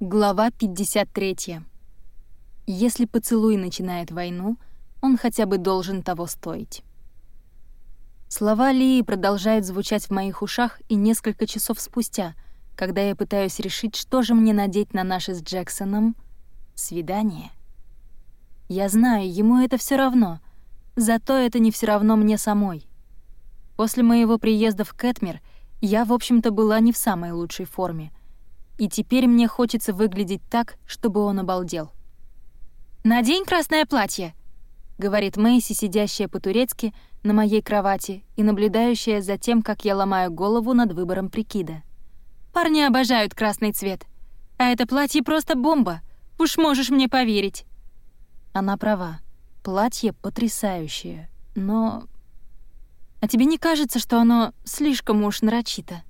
Глава 53. Если поцелуй начинает войну, он хотя бы должен того стоить. Слова Лии продолжают звучать в моих ушах и несколько часов спустя, когда я пытаюсь решить, что же мне надеть на наше с Джексоном свидание. Я знаю, ему это все равно, зато это не все равно мне самой. После моего приезда в Кэтмир я, в общем-то, была не в самой лучшей форме — и теперь мне хочется выглядеть так, чтобы он обалдел. «Надень красное платье!» — говорит Мэйси, сидящая по-турецки на моей кровати и наблюдающая за тем, как я ломаю голову над выбором прикида. «Парни обожают красный цвет. А это платье просто бомба. Уж можешь мне поверить». Она права. Платье потрясающее, но... А тебе не кажется, что оно слишком уж нарочито?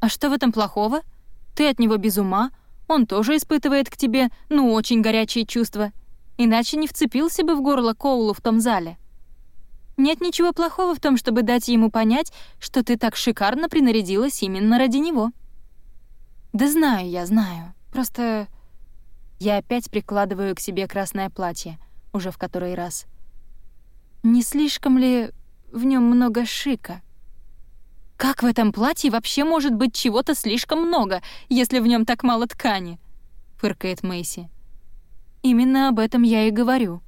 А что в этом плохого? — ты от него без ума, он тоже испытывает к тебе, ну, очень горячие чувства. Иначе не вцепился бы в горло Коулу в том зале. Нет ничего плохого в том, чтобы дать ему понять, что ты так шикарно принарядилась именно ради него. Да знаю я, знаю. Просто я опять прикладываю к себе красное платье, уже в который раз. Не слишком ли в нем много шика? Как в этом платье вообще может быть чего-то слишком много, если в нем так мало ткани? фыркает Мэйси. Именно об этом я и говорю.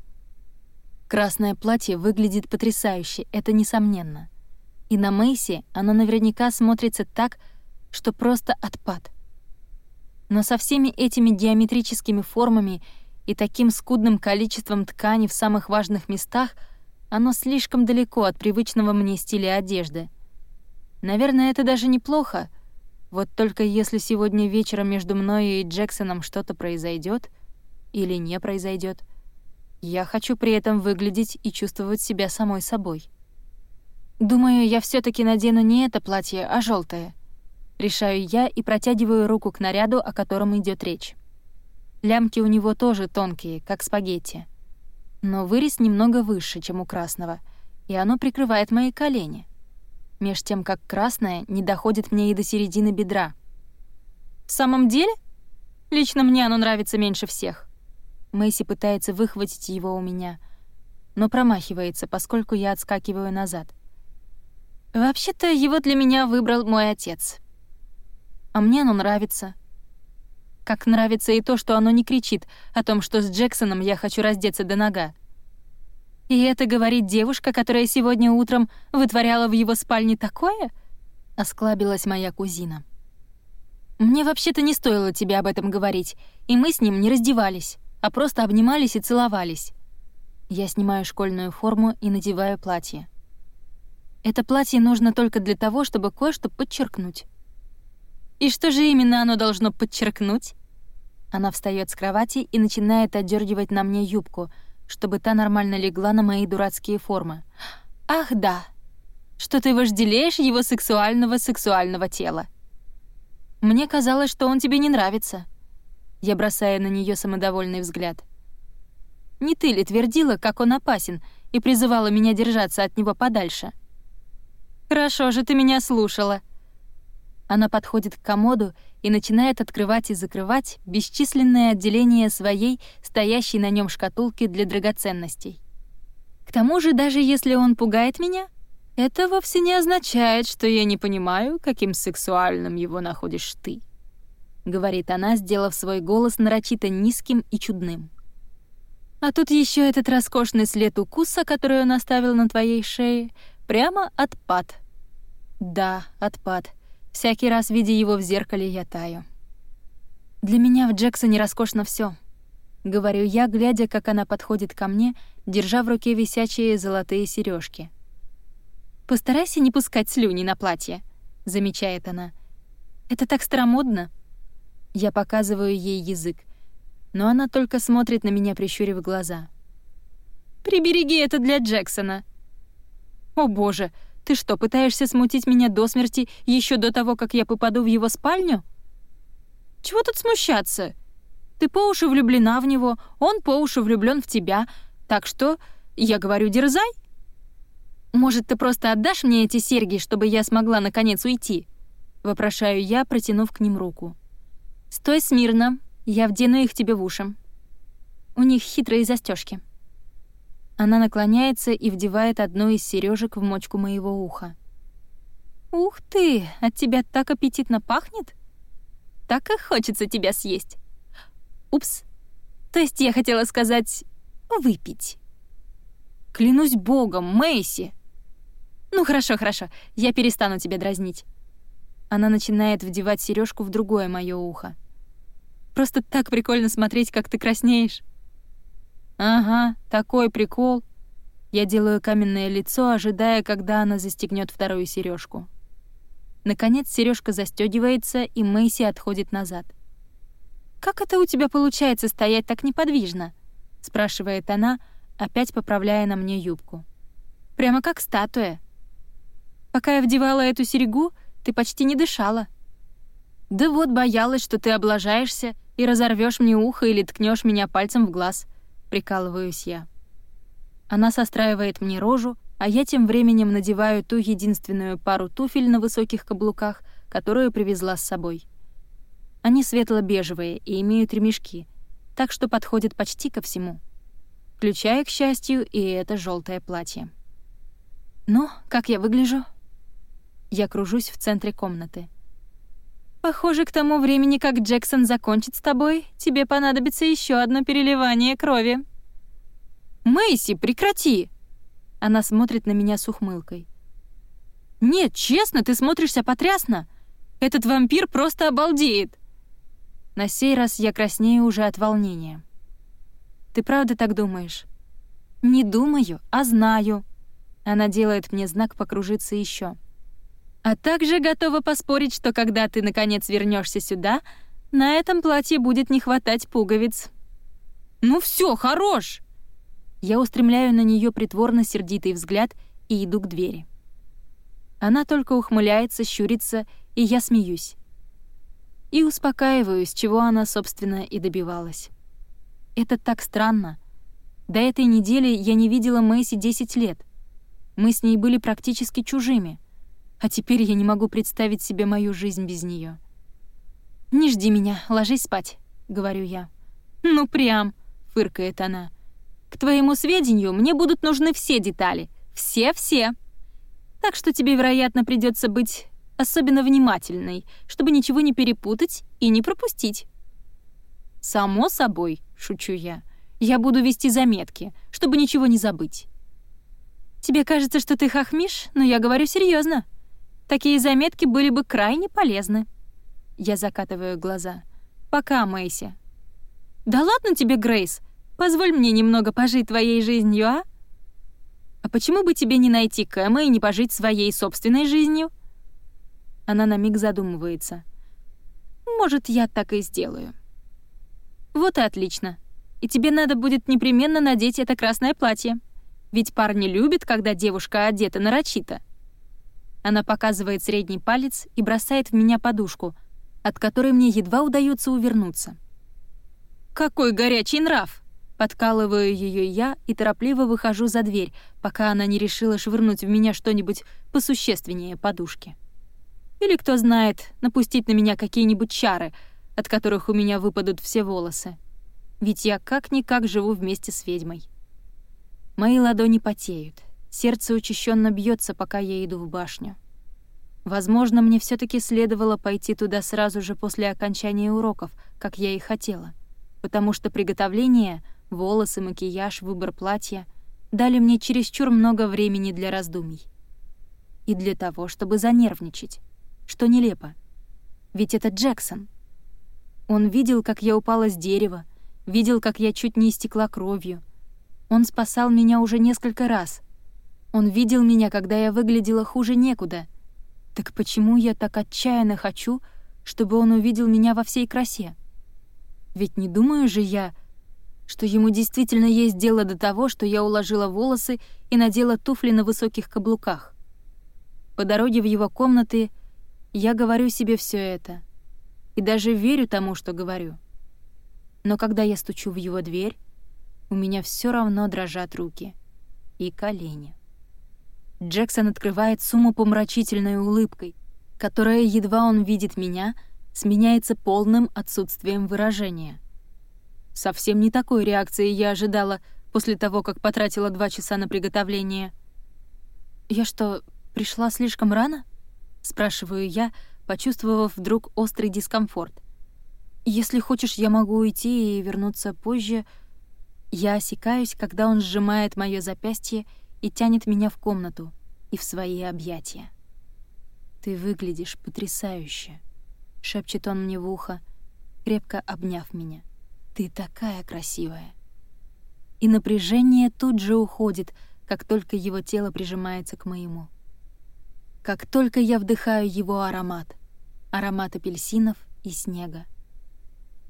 Красное платье выглядит потрясающе, это несомненно. И на Мэйси оно наверняка смотрится так, что просто отпад. Но со всеми этими геометрическими формами и таким скудным количеством ткани в самых важных местах оно слишком далеко от привычного мне стиля одежды — Наверное, это даже неплохо. Вот только если сегодня вечером между мной и Джексоном что-то произойдет или не произойдет, я хочу при этом выглядеть и чувствовать себя самой собой. Думаю, я все таки надену не это платье, а желтое. Решаю я и протягиваю руку к наряду, о котором идет речь. Лямки у него тоже тонкие, как спагетти. Но вырез немного выше, чем у красного, и оно прикрывает мои колени меж тем как красное не доходит мне и до середины бедра. «В самом деле? Лично мне оно нравится меньше всех». Мэйси пытается выхватить его у меня, но промахивается, поскольку я отскакиваю назад. «Вообще-то его для меня выбрал мой отец. А мне оно нравится. Как нравится и то, что оно не кричит о том, что с Джексоном я хочу раздеться до нога. И это говорит девушка, которая сегодня утром вытворяла в его спальне такое? Осклабилась моя кузина. Мне вообще-то не стоило тебе об этом говорить, и мы с ним не раздевались, а просто обнимались и целовались. Я снимаю школьную форму и надеваю платье. Это платье нужно только для того, чтобы кое-что подчеркнуть. И что же именно оно должно подчеркнуть? Она встает с кровати и начинает отдергивать на мне юбку — чтобы та нормально легла на мои дурацкие формы. «Ах, да! Что ты вожделеешь его сексуального-сексуального тела!» «Мне казалось, что он тебе не нравится». Я бросаю на нее самодовольный взгляд. «Не ты ли твердила, как он опасен, и призывала меня держаться от него подальше?» «Хорошо же ты меня слушала», она подходит к комоду и начинает открывать и закрывать бесчисленное отделение своей, стоящей на нем шкатулки для драгоценностей. К тому же, даже если он пугает меня, это вовсе не означает, что я не понимаю, каким сексуальным его находишь ты, говорит она, сделав свой голос нарочито низким и чудным. А тут еще этот роскошный след укуса, который он оставил на твоей шее, прямо отпад. Да, отпад. Всякий раз, видя его в зеркале, я таю. Для меня в Джексоне роскошно все, говорю я, глядя, как она подходит ко мне, держа в руке висячие золотые сережки. Постарайся не пускать слюни на платье, замечает она. Это так старомодно. Я показываю ей язык, но она только смотрит на меня, прищурив глаза. Прибереги это для Джексона. О боже, ты что, пытаешься смутить меня до смерти еще до того, как я попаду в его спальню? Чего тут смущаться? Ты по уши влюблена в него, он по уши влюблен в тебя, так что я говорю, дерзай. Может, ты просто отдашь мне эти серьги, чтобы я смогла наконец уйти? Вопрошаю я, протянув к ним руку. «Стой смирно, я вдену их тебе в уши. У них хитрые застежки. Она наклоняется и вдевает одну из сережек в мочку моего уха. «Ух ты, от тебя так аппетитно пахнет! Так и хочется тебя съесть. Упс. То есть я хотела сказать «выпить». Клянусь богом, Мэйси! Ну хорошо, хорошо, я перестану тебя дразнить. Она начинает вдевать сережку в другое мое ухо. Просто так прикольно смотреть, как ты краснеешь. Ага, такой прикол. Я делаю каменное лицо, ожидая, когда она застегнет вторую сережку. Наконец сережка застегивается, и Мэйси отходит назад. «Как это у тебя получается стоять так неподвижно?» — спрашивает она, опять поправляя на мне юбку. «Прямо как статуя. Пока я вдевала эту серегу, ты почти не дышала». «Да вот боялась, что ты облажаешься и разорвешь мне ухо или ткнешь меня пальцем в глаз», — прикалываюсь я. Она состраивает мне рожу, а я тем временем надеваю ту единственную пару туфель на высоких каблуках, которую привезла с собой. Они светло-бежевые и имеют ремешки, так что подходят почти ко всему. Включая, к счастью, и это желтое платье. «Ну, как я выгляжу?» Я кружусь в центре комнаты. «Похоже, к тому времени, как Джексон закончит с тобой, тебе понадобится еще одно переливание крови». «Мэйси, прекрати!» Она смотрит на меня с ухмылкой. «Нет, честно, ты смотришься потрясно. Этот вампир просто обалдеет!» На сей раз я краснею уже от волнения. «Ты правда так думаешь?» «Не думаю, а знаю». Она делает мне знак покружиться еще. «А также готова поспорить, что когда ты наконец вернешься сюда, на этом платье будет не хватать пуговиц». «Ну все, хорош!» Я устремляю на нее притворно сердитый взгляд и иду к двери. Она только ухмыляется, щурится, и я смеюсь. И успокаиваюсь, чего она, собственно, и добивалась. Это так странно. До этой недели я не видела Мэйси 10 лет. Мы с ней были практически чужими. А теперь я не могу представить себе мою жизнь без нее. «Не жди меня, ложись спать», — говорю я. «Ну прям», — фыркает она. К твоему сведению, мне будут нужны все детали. Все-все. Так что тебе, вероятно, придется быть особенно внимательной, чтобы ничего не перепутать и не пропустить. «Само собой», — шучу я, — «я буду вести заметки, чтобы ничего не забыть». «Тебе кажется, что ты хохмишь, но я говорю серьезно. Такие заметки были бы крайне полезны». Я закатываю глаза. «Пока, Мэйси». «Да ладно тебе, Грейс, Позволь мне немного пожить твоей жизнью, а? А почему бы тебе не найти Кэма и не пожить своей собственной жизнью? Она на миг задумывается. Может, я так и сделаю. Вот и отлично. И тебе надо будет непременно надеть это красное платье. Ведь парни любят, когда девушка одета нарочито. Она показывает средний палец и бросает в меня подушку, от которой мне едва удается увернуться. «Какой горячий нрав!» Подкалываю ее я и торопливо выхожу за дверь, пока она не решила швырнуть в меня что-нибудь посущественнее подушки. Или, кто знает, напустить на меня какие-нибудь чары, от которых у меня выпадут все волосы. Ведь я как-никак живу вместе с ведьмой. Мои ладони потеют, сердце учащенно бьется, пока я иду в башню. Возможно, мне все таки следовало пойти туда сразу же после окончания уроков, как я и хотела, потому что приготовление — волосы, макияж, выбор платья дали мне чересчур много времени для раздумий. И для того, чтобы занервничать, что нелепо. Ведь это Джексон. Он видел, как я упала с дерева, видел, как я чуть не истекла кровью. Он спасал меня уже несколько раз. Он видел меня, когда я выглядела хуже некуда. Так почему я так отчаянно хочу, чтобы он увидел меня во всей красе? Ведь не думаю же я, что ему действительно есть дело до того, что я уложила волосы и надела туфли на высоких каблуках. По дороге в его комнаты я говорю себе все это. И даже верю тому, что говорю. Но когда я стучу в его дверь, у меня все равно дрожат руки и колени. Джексон открывает с умопомрачительной улыбкой, которая, едва он видит меня, сменяется полным отсутствием выражения. Совсем не такой реакции я ожидала после того, как потратила два часа на приготовление. «Я что, пришла слишком рано?» — спрашиваю я, почувствовав вдруг острый дискомфорт. «Если хочешь, я могу уйти и вернуться позже». Я осекаюсь, когда он сжимает моё запястье и тянет меня в комнату и в свои объятия. «Ты выглядишь потрясающе», — шепчет он мне в ухо, крепко обняв меня. «Ты такая красивая». И напряжение тут же уходит, как только его тело прижимается к моему. Как только я вдыхаю его аромат, аромат апельсинов и снега.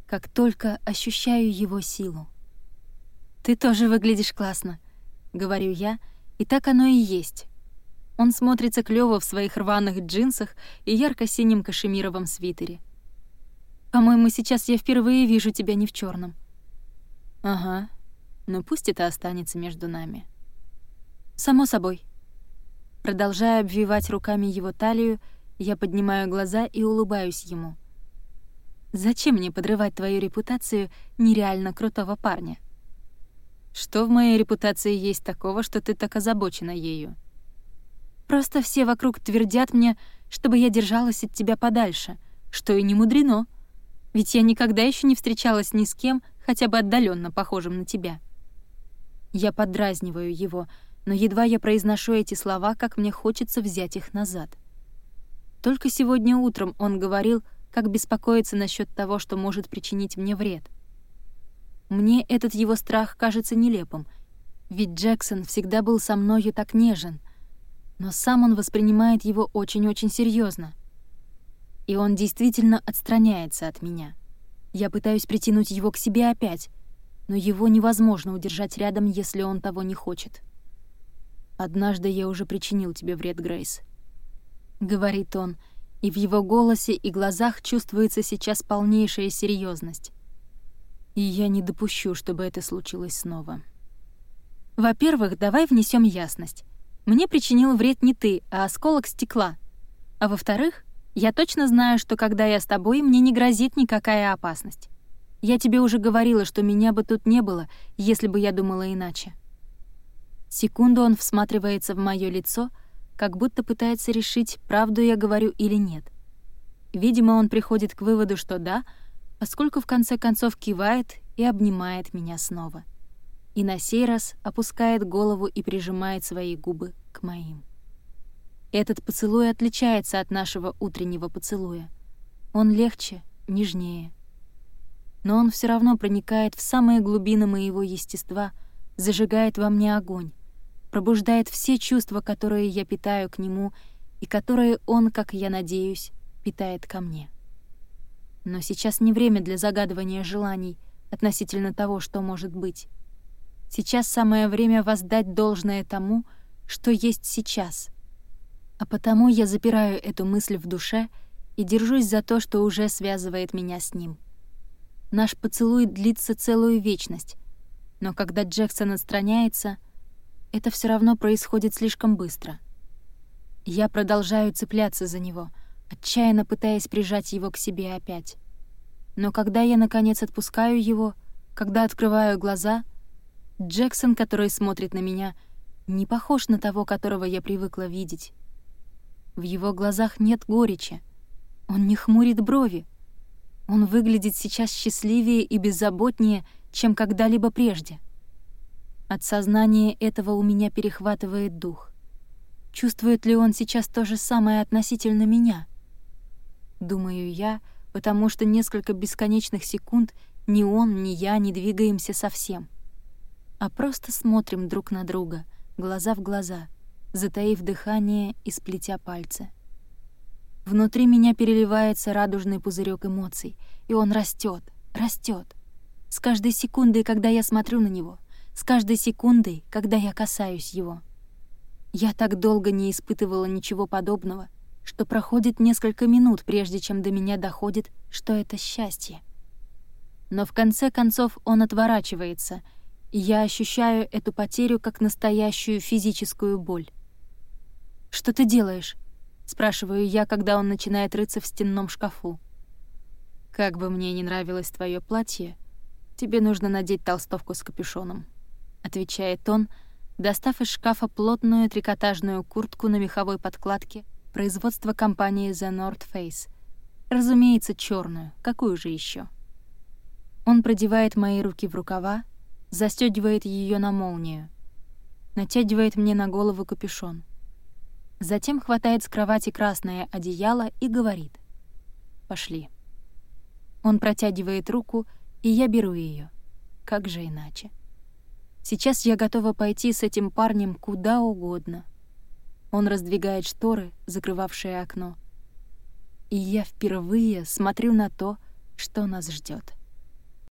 Как только ощущаю его силу. «Ты тоже выглядишь классно», — говорю я, и так оно и есть. Он смотрится клёво в своих рваных джинсах и ярко-синем кашемировом свитере. «По-моему, сейчас я впервые вижу тебя не в чёрном». «Ага, но пусть это останется между нами». «Само собой». Продолжая обвивать руками его талию, я поднимаю глаза и улыбаюсь ему. «Зачем мне подрывать твою репутацию нереально крутого парня?» «Что в моей репутации есть такого, что ты так озабочена ею?» Просто все вокруг твердят мне, чтобы я держалась от тебя подальше, что и не мудрено. Ведь я никогда еще не встречалась ни с кем, хотя бы отдаленно похожим на тебя. Я подразниваю его, но едва я произношу эти слова, как мне хочется взять их назад. Только сегодня утром он говорил, как беспокоиться насчет того, что может причинить мне вред. Мне этот его страх кажется нелепым, ведь Джексон всегда был со мною так нежен — но сам он воспринимает его очень-очень серьезно. И он действительно отстраняется от меня. Я пытаюсь притянуть его к себе опять, но его невозможно удержать рядом, если он того не хочет. «Однажды я уже причинил тебе вред, Грейс», — говорит он, и в его голосе и глазах чувствуется сейчас полнейшая серьезность. И я не допущу, чтобы это случилось снова. Во-первых, давай внесем ясность. Мне причинил вред не ты, а осколок стекла. А во-вторых, я точно знаю, что когда я с тобой, мне не грозит никакая опасность. Я тебе уже говорила, что меня бы тут не было, если бы я думала иначе. Секунду он всматривается в моё лицо, как будто пытается решить, правду я говорю или нет. Видимо, он приходит к выводу, что да, поскольку в конце концов кивает и обнимает меня снова и на сей раз опускает голову и прижимает свои губы к моим. Этот поцелуй отличается от нашего утреннего поцелуя. Он легче, нежнее. Но он все равно проникает в самые глубины моего естества, зажигает во мне огонь, пробуждает все чувства, которые я питаю к нему и которые он, как я надеюсь, питает ко мне. Но сейчас не время для загадывания желаний относительно того, что может быть. Сейчас самое время воздать должное тому, что есть сейчас. А потому я запираю эту мысль в душе и держусь за то, что уже связывает меня с ним. Наш поцелуй длится целую вечность, но когда Джексон отстраняется, это все равно происходит слишком быстро. Я продолжаю цепляться за него, отчаянно пытаясь прижать его к себе опять. Но когда я, наконец, отпускаю его, когда открываю глаза — Джексон, который смотрит на меня, не похож на того, которого я привыкла видеть. В его глазах нет горечи. Он не хмурит брови. Он выглядит сейчас счастливее и беззаботнее, чем когда-либо прежде. От сознания этого у меня перехватывает дух. Чувствует ли он сейчас то же самое относительно меня? Думаю я, потому что несколько бесконечных секунд ни он, ни я не двигаемся совсем — а просто смотрим друг на друга, глаза в глаза, затаив дыхание и сплетя пальцы. Внутри меня переливается радужный пузырек эмоций, и он растет, растет. С каждой секундой, когда я смотрю на него, с каждой секундой, когда я касаюсь его. Я так долго не испытывала ничего подобного, что проходит несколько минут, прежде чем до меня доходит, что это счастье. Но в конце концов он отворачивается — я ощущаю эту потерю как настоящую физическую боль. «Что ты делаешь?» — спрашиваю я, когда он начинает рыться в стенном шкафу. Как бы мне не нравилось твое платье, тебе нужно надеть толстовку с капюшоном, отвечает он, достав из шкафа плотную трикотажную куртку на меховой подкладке производства компании The North Face. Разумеется, черную. Какую же еще? Он продевает мои руки в рукава, застегивает ее на молнию, натягивает мне на голову капюшон. Затем хватает с кровати красное одеяло и говорит «Пошли». Он протягивает руку, и я беру ее. Как же иначе? Сейчас я готова пойти с этим парнем куда угодно. Он раздвигает шторы, закрывавшие окно. И я впервые смотрю на то, что нас ждет.